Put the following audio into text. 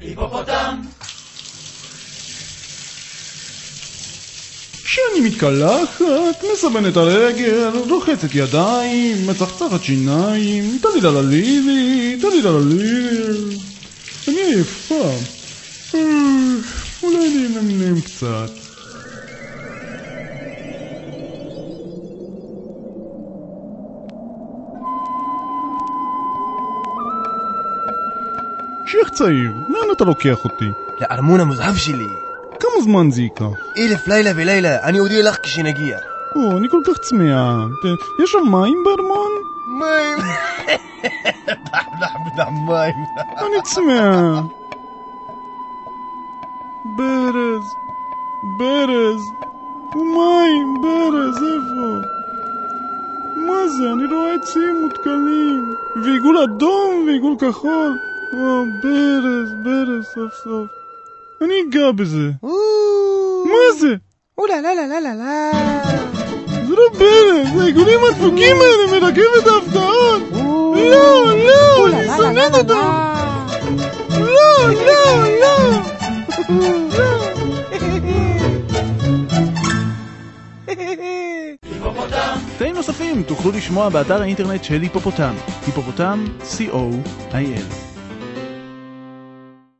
היפופוטם! כשאני מתקלחת, מסבנת הרגל, רוחצת ידיים, מצחצחת שיניים, טלילה ללילי, טלילה ללילי. אני עייפה. אה, אולי אני אנמנם קצת. שייח צעיר, לאן אתה לוקח אותי? לארמון המוזהב שלי. כמה זמן זה ייקח? אלף לילה ולילה, אני אודיע לך כשנגיע. או, אני כל כך צמאה. יש שם מים בארמון? מים. מים. אני צמאה. ברז, ברז, ומים, ברז, איפה? מה זה? אני רואה עצים מותקלים, ועיגול אדום ועיגול כחול. או, ברז, ברז, סוף סוף. אני אגע בזה. מה זה? אולה לה לה לה לה לה. זה לא ברז, זה העיגולים הדפוקים האלה מרכבת ההפתעות. לא, לא, אני שונאת אותם. לא, לא, לא. תאים נוספים תוכלו לשמוע באתר האינטרנט של היפופוטם, היפופוטם, co.il.